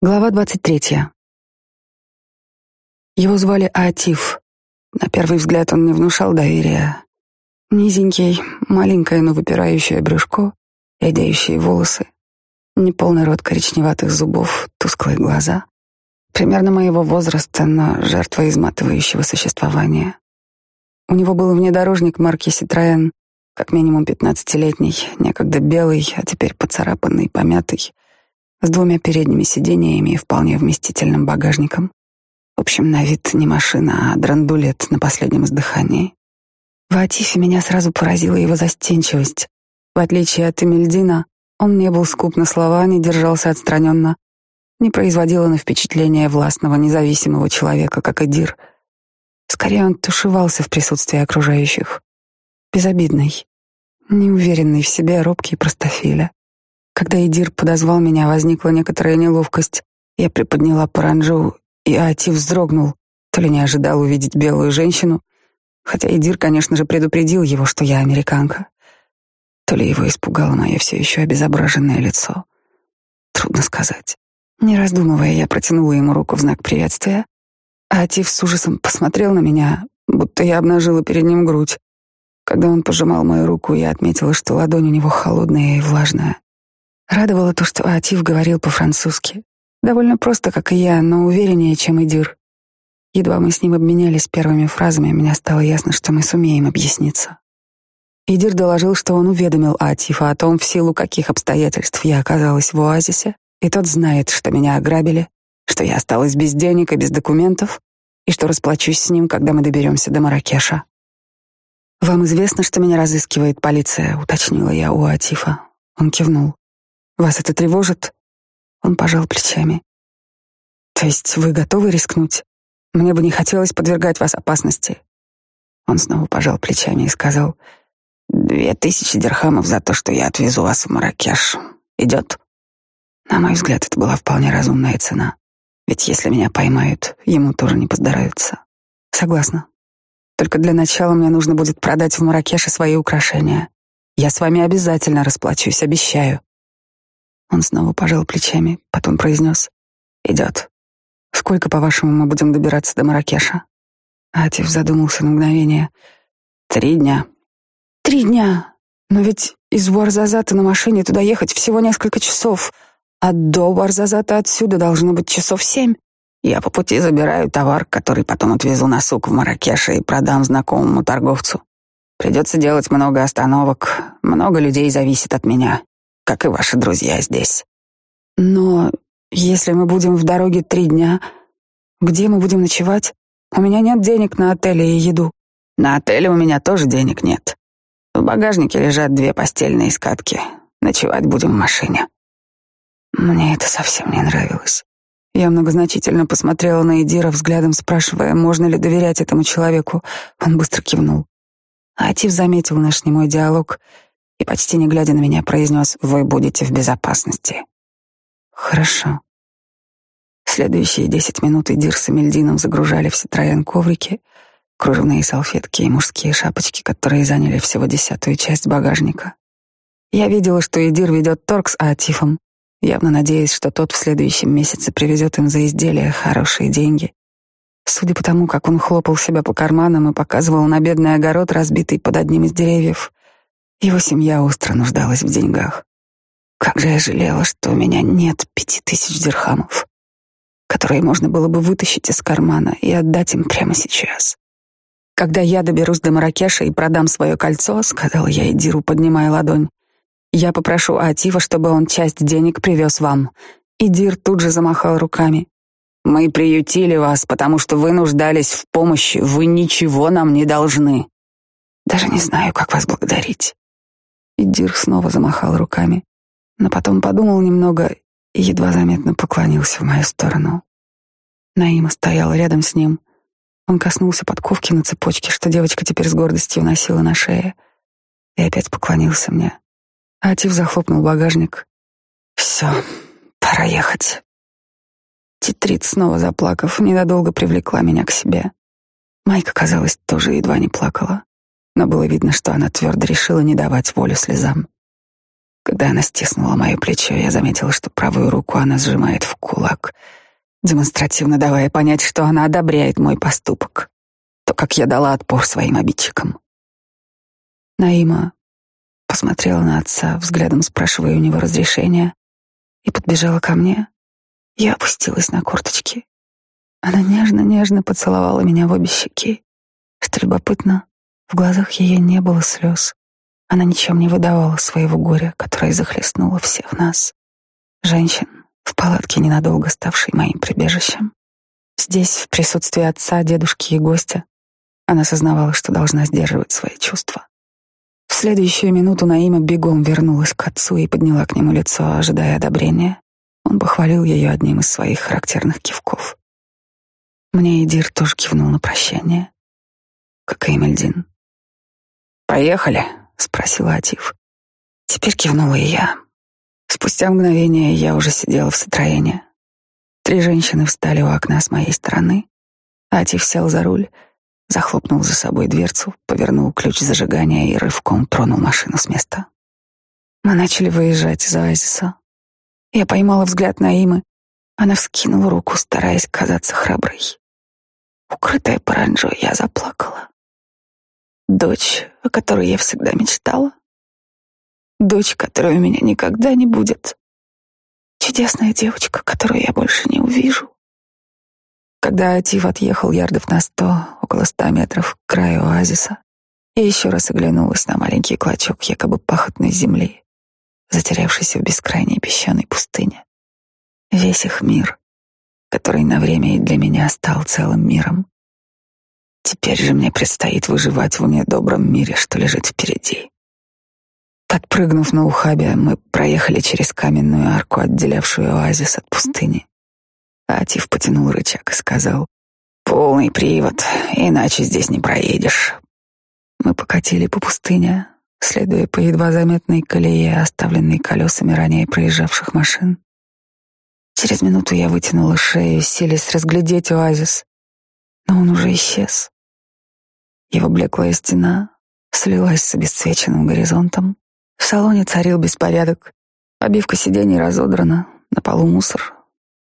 Глава двадцать третья. Его звали Атиф. На первый взгляд он не внушал доверия. Низенький, маленькое, но выпирающее брюшко, редеющие волосы, неполный рот коричневатых зубов, тусклые глаза. Примерно моего возраста, но жертва изматывающего существования. У него был внедорожник марки «Ситроен», как минимум пятнадцатилетний, некогда белый, а теперь поцарапанный, помятый — с двумя передними сидениями и вполне вместительным багажником. В общем, на вид не машина, а драндулет на последнем издыхании. В Атифе меня сразу поразила его застенчивость. В отличие от Эмильдина, он не был скуп на слова, не держался отстраненно, не производил на впечатление властного, независимого человека, как Эдир. Скорее, он тушевался в присутствии окружающих. Безобидный, неуверенный в себе, робкий простофиля. Когда Эдир подозвал меня, возникла некоторая неловкость. Я приподняла паранджу, и Ати вздрогнул, то ли не ожидал увидеть белую женщину, хотя Эдир, конечно же, предупредил его, что я американка, то ли его испугало мое все еще обезображенное лицо. Трудно сказать. Не раздумывая, я протянула ему руку в знак приветствия, а Атив с ужасом посмотрел на меня, будто я обнажила перед ним грудь. Когда он пожимал мою руку, я отметила, что ладонь у него холодная и влажная. Радовало то, что Атив говорил по-французски. Довольно просто, как и я, но увереннее, чем Идир. Едва мы с ним обменялись первыми фразами, мне стало ясно, что мы сумеем объясниться. Идир доложил, что он уведомил Атифа о том, в силу каких обстоятельств я оказалась в оазисе, и тот знает, что меня ограбили, что я осталась без денег и без документов, и что расплачусь с ним, когда мы доберемся до Маракеша. «Вам известно, что меня разыскивает полиция?» — уточнила я у Атифа. Он кивнул. Вас это тревожит? Он пожал плечами. То есть вы готовы рискнуть? Мне бы не хотелось подвергать вас опасности. Он снова пожал плечами и сказал: «Две тысячи дирхамов за то, что я отвезу вас в Маракеш. Идет?» На мой взгляд, это была вполне разумная цена. Ведь если меня поймают, ему тоже не поздоровится. Согласна. Только для начала мне нужно будет продать в Маракеше свои украшения. Я с вами обязательно расплачусь, обещаю. Он снова пожал плечами, потом произнес. «Идет. Сколько, по-вашему, мы будем добираться до Маракеша?» Атив задумался на мгновение. «Три дня». «Три дня? Но ведь из Уарзазата на машине туда ехать всего несколько часов, а до Уарзазата отсюда должно быть часов семь. Я по пути забираю товар, который потом отвезу на сук в Маракеше и продам знакомому торговцу. Придется делать много остановок, много людей зависит от меня как и ваши друзья здесь. Но если мы будем в дороге три дня, где мы будем ночевать? У меня нет денег на отель и еду. На отеле у меня тоже денег нет. В багажнике лежат две постельные скатки. Ночевать будем в машине. Мне это совсем не нравилось. Я многозначительно посмотрела на Эдира взглядом, спрашивая, можно ли доверять этому человеку. Он быстро кивнул. Атив заметил наш немой диалог и, почти не глядя на меня, произнес «Вы будете в безопасности». «Хорошо». Следующие десять минут Идир с Эмильдином загружали в Ситроен коврики, кружевные салфетки и мужские шапочки, которые заняли всего десятую часть багажника. Я видела, что Идир ведет торг с Атифом, явно надеясь, что тот в следующем месяце привезет им за изделия хорошие деньги. Судя по тому, как он хлопал себя по карманам и показывал на бедный огород, разбитый под одним из деревьев, его семья остро нуждалась в деньгах. Как же я жалела, что у меня нет пяти тысяч дирхамов, которые можно было бы вытащить из кармана и отдать им прямо сейчас. Когда я доберусь до Маракеша и продам свое кольцо, сказала я Идиру, поднимая ладонь, я попрошу Атива, чтобы он часть денег привез вам. Идир тут же замахал руками. Мы приютили вас, потому что вы нуждались в помощи, вы ничего нам не должны. Даже не знаю, как вас благодарить. И Дир снова замахал руками, но потом подумал немного и едва заметно поклонился в мою сторону. Наима стояла рядом с ним. Он коснулся подковки на цепочке, что девочка теперь с гордостью носила на шее, и опять поклонился мне. Атив захлопнул багажник. «Все, пора ехать». Титрит, снова заплакав, ненадолго привлекла меня к себе. Майка, казалось, тоже едва не плакала но было видно, что она твердо решила не давать волю слезам. Когда она стиснула мое плечо, я заметила, что правую руку она сжимает в кулак, демонстративно давая понять, что она одобряет мой поступок, то, как я дала отпор своим обидчикам. Наима посмотрела на отца, взглядом спрашивая у него разрешения, и подбежала ко мне. Я опустилась на корточки. Она нежно-нежно поцеловала меня в обе щеки. Что любопытно, в глазах ее не было слез. Она ничем не выдавала своего горя, которое захлестнуло всех нас. Женщин, в палатке ненадолго ставшей моим прибежищем. Здесь, в присутствии отца, дедушки и гостя, она сознавала, что должна сдерживать свои чувства. В следующую минуту Наима бегом вернулась к отцу и подняла к нему лицо, ожидая одобрения. Он похвалил ее одним из своих характерных кивков. Мне Эдир тоже кивнул на прощание, как и Эмельдин. «Поехали», — спросила Атив. Теперь кивнула и я. Спустя мгновение я уже сидела в Ситроене. Три женщины встали у окна с моей стороны. Атив сел за руль — захлопнул за собой дверцу, повернул ключ зажигания и рывком тронул машину с места. Мы начали выезжать из оазиса. Я поймала взгляд Наимы. Она вскинула руку, стараясь казаться храброй. Укрытая паранджой, я заплакала. Дочь, о которой я всегда мечтала. Дочь, которой у меня никогда не будет. Чудесная девочка, которую я больше не увижу. Когда Атив отъехал ярдов на сто, около ста метров к краю оазиса, я еще раз оглянулась на маленький клочок якобы пахотной земли, затерявшийся в бескрайней песчаной пустыне. Весь их мир, который на время и для меня стал целым миром. Теперь же мне предстоит выживать в недобром мире, что лежит впереди. Подпрыгнув на ухабе, мы проехали через каменную арку, отделявшую оазис от пустыни. Атив потянул рычаг и сказал, «Полный привод, иначе здесь не проедешь». Мы покатили по пустыне, следуя по едва заметной колее, оставленной колесами ранее проезжавших машин. Через минуту я вытянула шею, селись разглядеть оазис, но он уже исчез. Его блеклая стена слилась с обесцвеченным горизонтом. В салоне царил беспорядок. Обивка сидений разодрана, на полу мусор,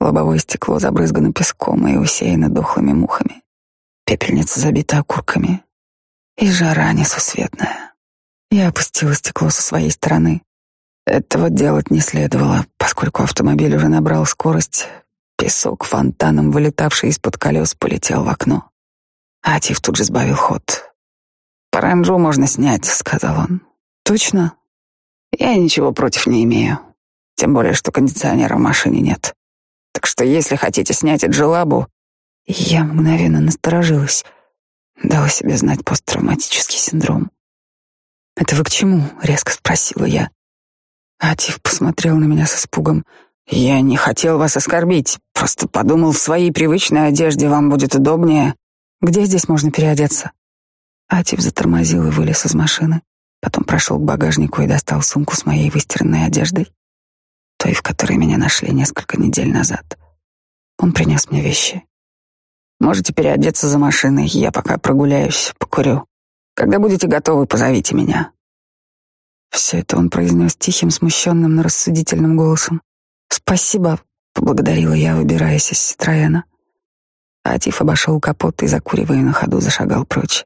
Лобовое стекло забрызгано песком и усеяно дохлыми мухами. Пепельница забита окурками. И жара несусветная. Я опустила стекло со своей стороны. Этого делать не следовало, поскольку автомобиль уже набрал скорость. Песок фонтаном, вылетавший из-под колес, полетел в окно. Атив тут же сбавил ход. «Паранджу можно снять», — сказал он. «Точно?» «Я ничего против не имею. Тем более, что кондиционера в машине нет. Так что если хотите снять Эджелабу...» Я мгновенно насторожилась. Дала себе знать посттравматический синдром. «Это вы к чему?» — резко спросила я. Атив посмотрел на меня с испугом. «Я не хотел вас оскорбить, просто подумал, в своей привычной одежде вам будет удобнее. Где здесь можно переодеться?» Атив затормозил и вылез из машины. Потом прошел к багажнику и достал сумку с моей выстиранной одеждой той, в которой меня нашли несколько недель назад. Он принес мне вещи. Можете переодеться за машиной, я пока прогуляюсь, покурю. Когда будете готовы, позовите меня. Все это он произнес тихим, смущенным, но рассудительным голосом. «Спасибо», — поблагодарила я, выбираясь из Ситроена. Атиф обошел капот и, закуривая на ходу, зашагал прочь.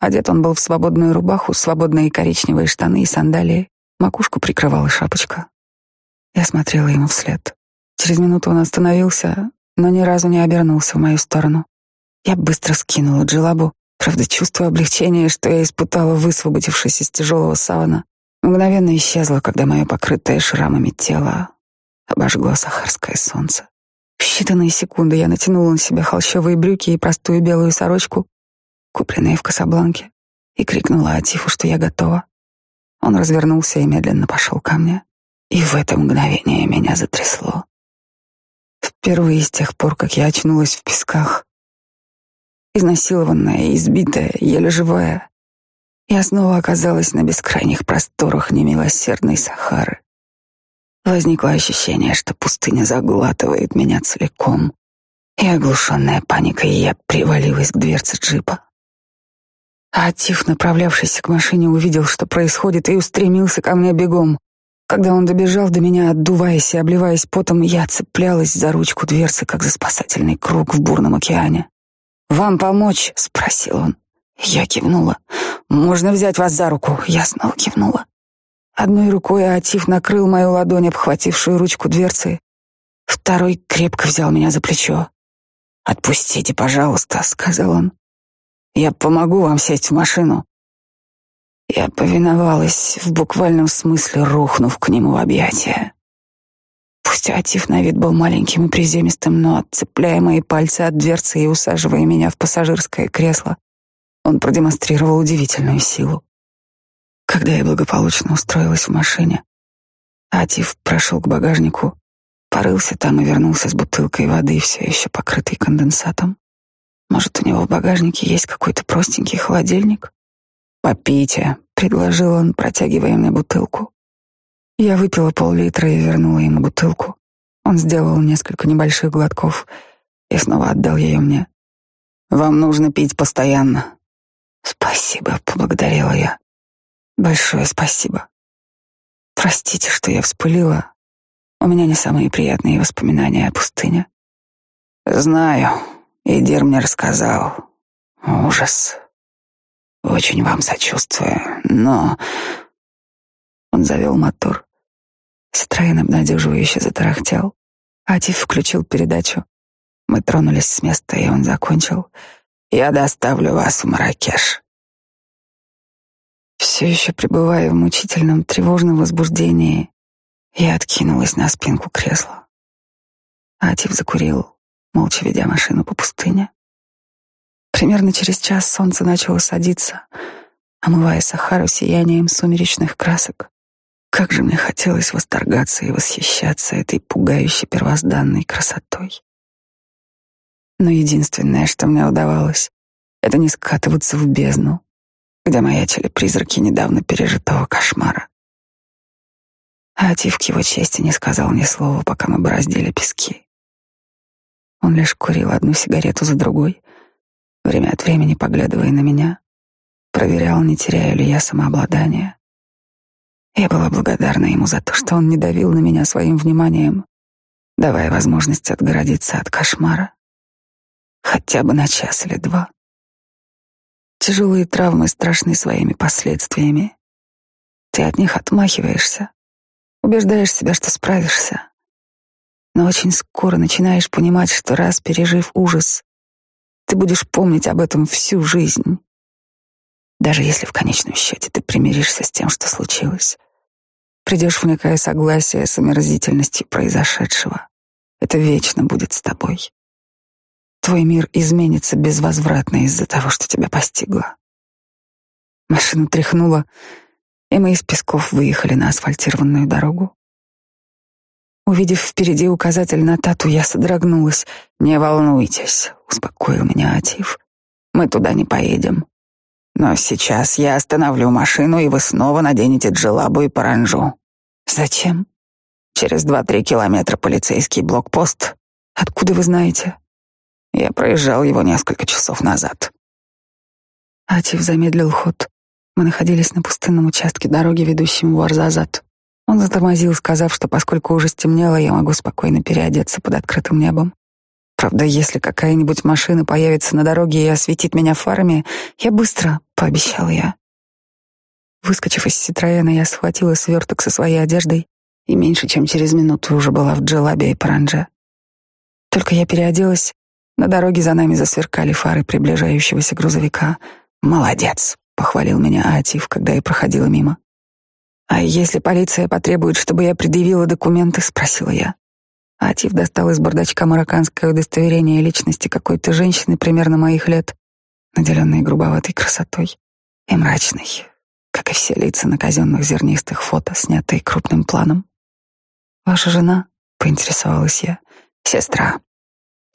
Одет он был в свободную рубаху, свободные коричневые штаны и сандалии. Макушку прикрывала шапочка. Я смотрела ему вслед. Через минуту он остановился, но ни разу не обернулся в мою сторону. Я быстро скинула джилабу, правда, чувство облегчения, что я испытала, высвободившись из тяжелого савана, мгновенно исчезло, когда мое покрытое шрамами тело обожгло сахарское солнце. В считанные секунды я натянула на себя холщовые брюки и простую белую сорочку, купленные в Касабланке, и крикнула Атифу, что я готова. Он развернулся и медленно пошел ко мне. И в это мгновение меня затрясло. Впервые с тех пор, как я очнулась в песках, изнасилованная, избитая, еле живая, я снова оказалась на бескрайних просторах немилосердной Сахары. Возникло ощущение, что пустыня заглатывает меня целиком, и оглушенная паникой я привалилась к дверце джипа. А Атиф, направлявшийся к машине, увидел, что происходит, и устремился ко мне бегом. Когда он добежал до меня, отдуваясь и обливаясь потом, я цеплялась за ручку дверцы, как за спасательный круг в бурном океане. «Вам помочь?» — спросил он. Я кивнула. «Можно взять вас за руку?» Я снова кивнула. Одной рукой Атиф накрыл мою ладонь, обхватившую ручку дверцы. Второй крепко взял меня за плечо. «Отпустите, пожалуйста», — сказал он. «Я помогу вам сесть в машину». Я повиновалась, в буквальном смысле рухнув к нему в объятия. Пусть Атиф на вид был маленьким и приземистым, но, отцепляя мои пальцы от дверцы и усаживая меня в пассажирское кресло, он продемонстрировал удивительную силу. Когда я благополучно устроилась в машине, Атиф прошел к багажнику, порылся там и вернулся с бутылкой воды, все еще покрытой конденсатом. Может, у него в багажнике есть какой-то простенький холодильник? «Попейте», — предложил он, протягивая мне бутылку. Я выпила пол-литра и вернула ему бутылку. Он сделал несколько небольших глотков и снова отдал ее мне. «Вам нужно пить постоянно». «Спасибо», — поблагодарила я. «Большое спасибо. Простите, что я вспылила. У меня не самые приятные воспоминания о пустыне». «Знаю. Идир мне рассказал. Ужас. Очень вам сочувствую, но...» Он завел мотор. Ситроен обнадеживающе затарахтел. Атив включил передачу. Мы тронулись с места, и он закончил. «Я доставлю вас в Маракеш». Все еще пребывая в мучительном тревожном возбуждении, я откинулась на спинку кресла. Атив закурил, молча ведя машину по пустыне. Примерно через час солнце начало садиться, омывая Сахару сиянием сумеречных красок. Как же мне хотелось восторгаться и восхищаться этой пугающей первозданной красотой. Но единственное, что мне удавалось, это не скатываться в бездну, где маячили призраки недавно пережитого кошмара. А Атив к его чести не сказал ни слова, пока мы бороздили пески. Он лишь курил одну сигарету за другой, время от времени поглядывая на меня, проверял, не теряю ли я самообладание. Я была благодарна ему за то, что он не давил на меня своим вниманием, давая возможность отгородиться от кошмара. Хотя бы на час или два. Тяжелые травмы страшны своими последствиями. Ты от них отмахиваешься, убеждаешь себя, что справишься. Но очень скоро начинаешь понимать, что раз пережив ужас, ты будешь помнить об этом всю жизнь. Даже если в конечном счете ты примиришься с тем, что случилось. Придешь в некое согласие с омерзительностью произошедшего. Это вечно будет с тобой. Твой мир изменится безвозвратно из-за того, что тебя постигло. Машина тряхнула, и мы из песков выехали на асфальтированную дорогу. Увидев впереди указатель на тату, я содрогнулась. «Не волнуйтесь», — успокоил меня Атив. «Мы туда не поедем. Но сейчас я остановлю машину, и вы снова наденете джелабу и паранжу. Зачем? Через два-три километра полицейский блокпост. Откуда вы знаете? Я проезжал его несколько часов назад. Атив замедлил ход. Мы находились на пустынном участке дороги, ведущем в Арзазат. Он затормозил, сказав, что поскольку уже стемнело, я могу спокойно переодеться под открытым небом. Правда, если какая-нибудь машина появится на дороге и осветит меня фарами, я быстро, пообещал я. Выскочив из Ситроена, я схватила сверток со своей одеждой и меньше чем через минуту уже была в Джелабе и Паранже. Только я переоделась, на дороге за нами засверкали фары приближающегося грузовика. «Молодец!» — похвалил меня Атив, когда я проходила мимо. «А если полиция потребует, чтобы я предъявила документы?» — спросила я. Атив достал из бардачка марокканское удостоверение личности какой-то женщины примерно моих лет, наделенной грубоватой красотой и мрачной, как и все лица на казенных зернистых фото, снятые крупным планом. «Ваша жена?» — поинтересовалась я. «Сестра.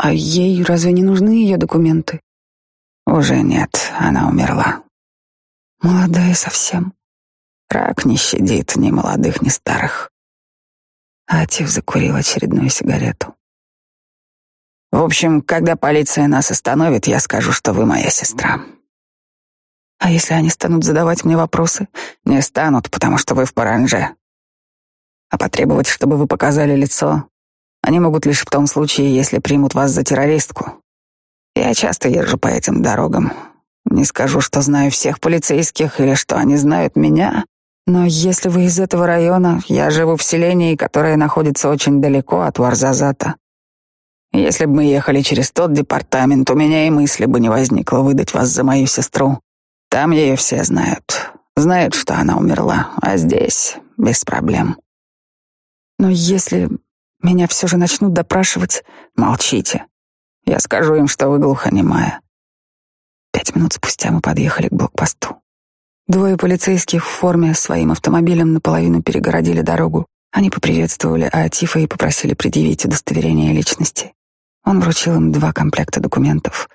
А ей разве не нужны ее документы?» «Уже нет, она умерла». «Молодая совсем». «Рак не щадит ни молодых, ни старых». Атив закурил очередную сигарету. В общем, когда полиция нас остановит, я скажу, что вы моя сестра. А если они станут задавать мне вопросы? Не станут, потому что вы в Паранже. А потребовать, чтобы вы показали лицо, они могут лишь в том случае, если примут вас за террористку. Я часто езжу по этим дорогам. Не скажу, что знаю всех полицейских или что они знают меня, но если вы из этого района, я живу в селении, которое находится очень далеко от Варзазата. Если бы мы ехали через тот департамент, у меня и мысли бы не возникло выдать вас за мою сестру. Там ее все знают. Знают, что она умерла, а здесь без проблем. Но если меня все же начнут допрашивать, молчите. Я скажу им, что вы глухонемая. Пять минут спустя мы подъехали к блокпосту. Двое полицейских в форме своим автомобилем наполовину перегородили дорогу. Они поприветствовали Аатифа и попросили предъявить удостоверение личности. Он вручил им два комплекта документов.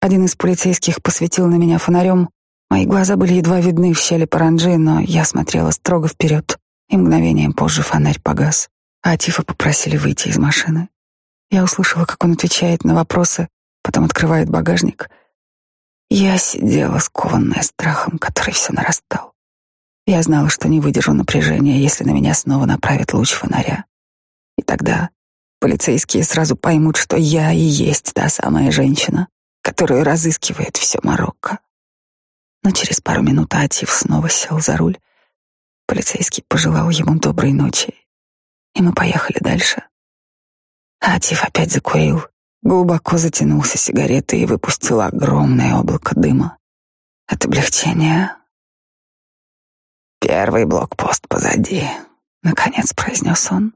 Один из полицейских посветил на меня фонарем. Мои глаза были едва видны в щели паранджи, но я смотрела строго вперед, и мгновением позже фонарь погас. А Тифа попросили выйти из машины. Я услышала, как он отвечает на вопросы, потом открывает багажник. Я сидела, скованная страхом, который все нарастал. Я знала, что не выдержу напряжения, если на меня снова направят луч фонаря. И тогда Полицейские сразу поймут, что я и есть та самая женщина, которую разыскивает все Марокко. Но через пару минут Атив снова сел за руль. Полицейский пожелал ему доброй ночи, и мы поехали дальше. Атив опять закурил, глубоко затянулся сигаретой и выпустил огромное облако дыма. От облегчения. Первый блокпост позади, наконец произнес он.